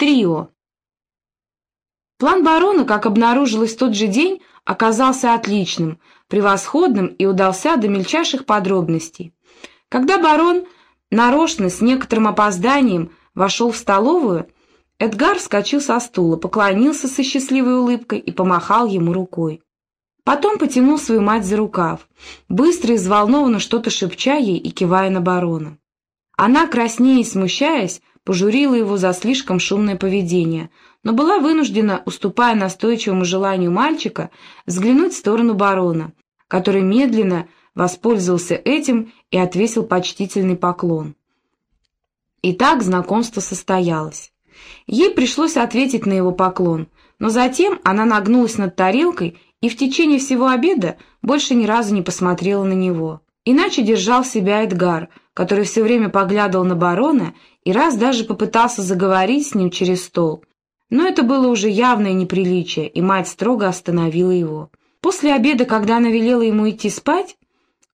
Трио. План барона, как обнаружилось в тот же день, оказался отличным, превосходным и удался до мельчайших подробностей. Когда барон нарочно, с некоторым опозданием, вошел в столовую, Эдгар вскочил со стула, поклонился со счастливой улыбкой и помахал ему рукой. Потом потянул свою мать за рукав, быстро и взволнованно что-то шепча ей и кивая на барона. Она, краснея и смущаясь, пожурила его за слишком шумное поведение, но была вынуждена, уступая настойчивому желанию мальчика, взглянуть в сторону барона, который медленно воспользовался этим и отвесил почтительный поклон. Итак, знакомство состоялось. Ей пришлось ответить на его поклон, но затем она нагнулась над тарелкой и в течение всего обеда больше ни разу не посмотрела на него. Иначе держал себя Эдгар, который все время поглядывал на барона и раз даже попытался заговорить с ним через стол. Но это было уже явное неприличие, и мать строго остановила его. После обеда, когда она велела ему идти спать,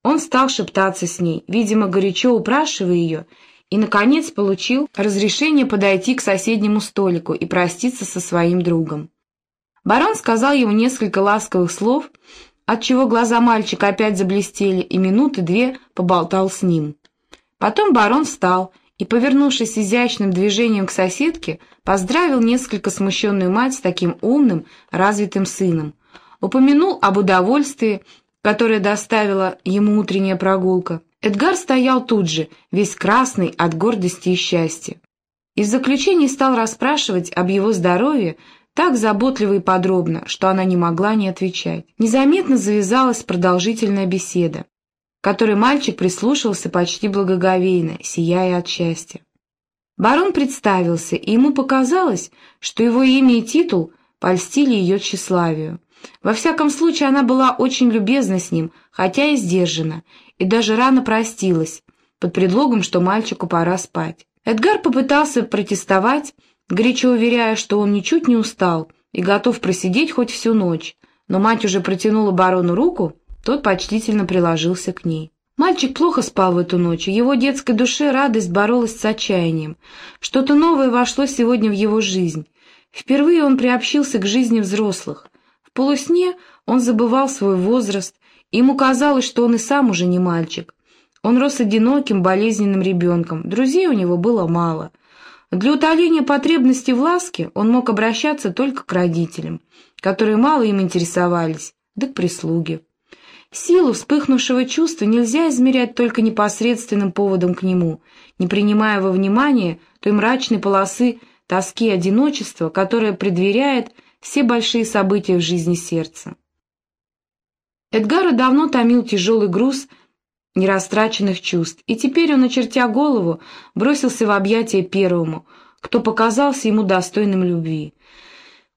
он стал шептаться с ней, видимо, горячо упрашивая ее, и, наконец, получил разрешение подойти к соседнему столику и проститься со своим другом. Барон сказал ему несколько ласковых слов, отчего глаза мальчика опять заблестели, и минуты две поболтал с ним. Потом барон встал и, повернувшись изящным движением к соседке, поздравил несколько смущенную мать с таким умным, развитым сыном, упомянул об удовольствии, которое доставила ему утренняя прогулка. Эдгар стоял тут же, весь красный от гордости и счастья. И в заключении стал расспрашивать об его здоровье так заботливо и подробно, что она не могла не отвечать. Незаметно завязалась продолжительная беседа которой мальчик прислушивался почти благоговейно, сияя от счастья. Барон представился, и ему показалось, что его имя и титул польстили ее тщеславию. Во всяком случае, она была очень любезна с ним, хотя и сдержана, и даже рано простилась, под предлогом, что мальчику пора спать. Эдгар попытался протестовать, горячо уверяя, что он ничуть не устал и готов просидеть хоть всю ночь, но мать уже протянула барону руку, тот почтительно приложился к ней. Мальчик плохо спал в эту ночь, его детской душе радость боролась с отчаянием. Что-то новое вошло сегодня в его жизнь. Впервые он приобщился к жизни взрослых. В полусне он забывал свой возраст, ему казалось, что он и сам уже не мальчик. Он рос одиноким, болезненным ребенком, друзей у него было мало. Для утоления потребности в ласке он мог обращаться только к родителям, которые мало им интересовались, да к прислуге. Силу вспыхнувшего чувства нельзя измерять только непосредственным поводом к нему, не принимая во внимание той мрачной полосы тоски и одиночества, которая предверяет все большие события в жизни сердца. Эдгара давно томил тяжелый груз нерастраченных чувств, и теперь он, очертя голову, бросился в объятия первому, кто показался ему достойным любви.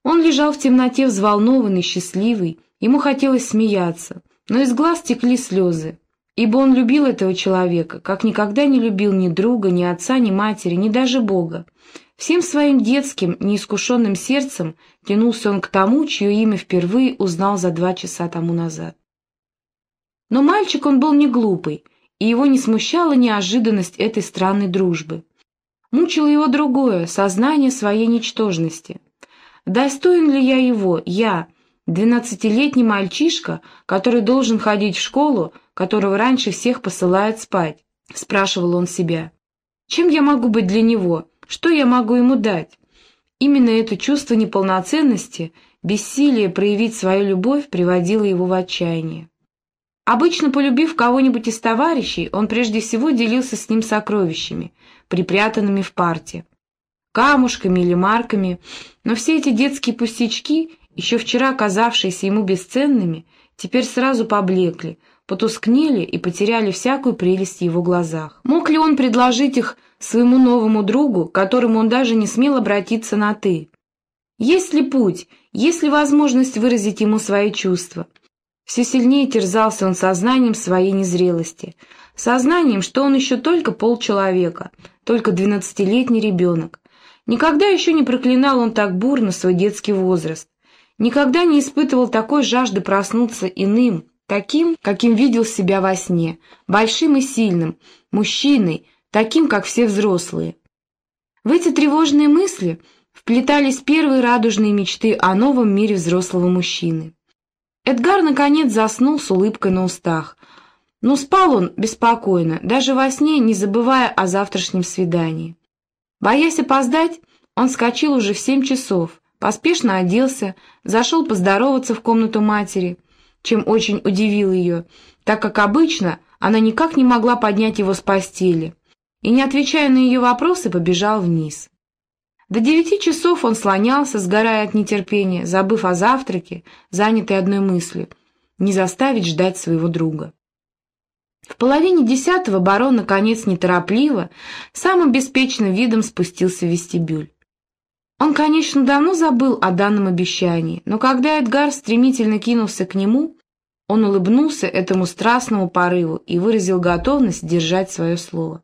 Он лежал в темноте взволнованный, счастливый, ему хотелось смеяться, но из глаз текли слезы, ибо он любил этого человека, как никогда не любил ни друга, ни отца, ни матери, ни даже Бога. Всем своим детским, неискушенным сердцем тянулся он к тому, чье имя впервые узнал за два часа тому назад. Но мальчик он был не глупый, и его не смущала неожиданность этой странной дружбы. Мучило его другое, сознание своей ничтожности. Достоин ли я его, я, Двенадцатилетний мальчишка, который должен ходить в школу, которого раньше всех посылают спать, спрашивал он себя. Чем я могу быть для него? Что я могу ему дать? Именно это чувство неполноценности, бессилие проявить свою любовь приводило его в отчаяние. Обычно, полюбив кого-нибудь из товарищей, он прежде всего делился с ним сокровищами, припрятанными в парте, камушками или марками, но все эти детские пустячки еще вчера казавшиеся ему бесценными, теперь сразу поблекли, потускнели и потеряли всякую прелесть в его глазах. Мог ли он предложить их своему новому другу, которому он даже не смел обратиться на «ты»? Есть ли путь, есть ли возможность выразить ему свои чувства? Все сильнее терзался он сознанием своей незрелости, сознанием, что он еще только полчеловека, только двенадцатилетний ребенок. Никогда еще не проклинал он так бурно свой детский возраст, Никогда не испытывал такой жажды проснуться иным, таким, каким видел себя во сне, большим и сильным, мужчиной, таким, как все взрослые. В эти тревожные мысли вплетались первые радужные мечты о новом мире взрослого мужчины. Эдгар, наконец, заснул с улыбкой на устах. Но спал он беспокойно, даже во сне не забывая о завтрашнем свидании. Боясь опоздать, он скочил уже в семь часов, поспешно оделся, зашел поздороваться в комнату матери, чем очень удивил ее, так как обычно она никак не могла поднять его с постели, и, не отвечая на ее вопросы, побежал вниз. До девяти часов он слонялся, сгорая от нетерпения, забыв о завтраке, занятый одной мыслью — не заставить ждать своего друга. В половине десятого барон, наконец, неторопливо, самым беспечным видом спустился в вестибюль. Он, конечно, давно забыл о данном обещании, но когда Эдгар стремительно кинулся к нему, он улыбнулся этому страстному порыву и выразил готовность держать свое слово.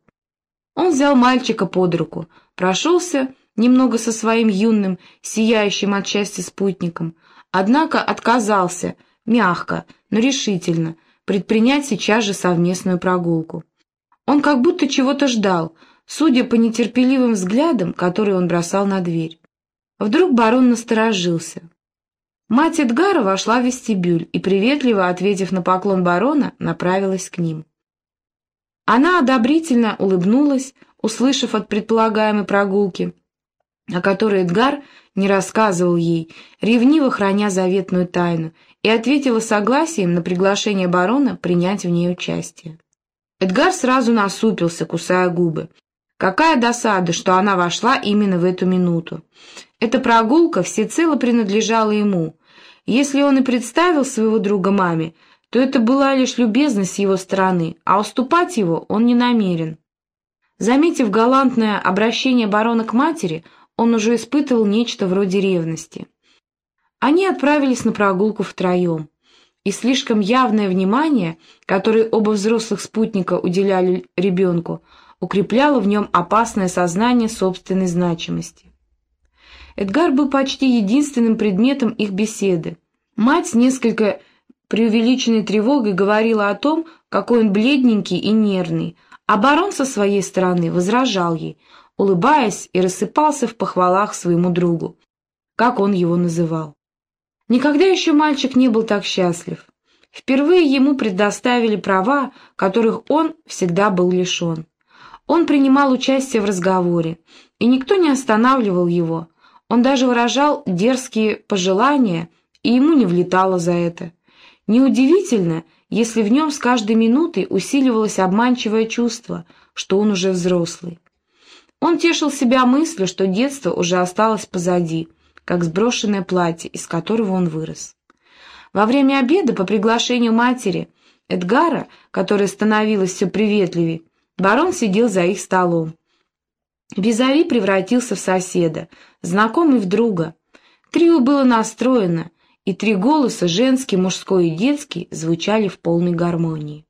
Он взял мальчика под руку, прошелся немного со своим юным, сияющим от счастья спутником, однако отказался, мягко, но решительно, предпринять сейчас же совместную прогулку. Он как будто чего-то ждал, судя по нетерпеливым взглядам, которые он бросал на дверь. Вдруг барон насторожился. Мать Эдгара вошла в вестибюль и, приветливо ответив на поклон барона, направилась к ним. Она одобрительно улыбнулась, услышав от предполагаемой прогулки, о которой Эдгар не рассказывал ей, ревниво храня заветную тайну, и ответила согласием на приглашение барона принять в ней участие. Эдгар сразу насупился, кусая губы. Какая досада, что она вошла именно в эту минуту. Эта прогулка всецело принадлежала ему. Если он и представил своего друга маме, то это была лишь любезность с его стороны, а уступать его он не намерен. Заметив галантное обращение барона к матери, он уже испытывал нечто вроде ревности. Они отправились на прогулку втроем, и слишком явное внимание, которое оба взрослых спутника уделяли ребенку, укрепляло в нем опасное сознание собственной значимости. Эдгар был почти единственным предметом их беседы. Мать несколько преувеличенной тревогой говорила о том, какой он бледненький и нервный, а барон со своей стороны возражал ей, улыбаясь и рассыпался в похвалах своему другу, как он его называл. Никогда еще мальчик не был так счастлив. Впервые ему предоставили права, которых он всегда был лишен. Он принимал участие в разговоре, и никто не останавливал его, он даже выражал дерзкие пожелания, и ему не влетало за это. Неудивительно, если в нем с каждой минутой усиливалось обманчивое чувство, что он уже взрослый. Он тешил себя мыслью, что детство уже осталось позади, как сброшенное платье, из которого он вырос. Во время обеда по приглашению матери Эдгара, которая становилась все приветливее, барон сидел за их столом. Визави превратился в соседа, знакомый в друга. Трио было настроено, и три голоса, женский, мужской и детский, звучали в полной гармонии.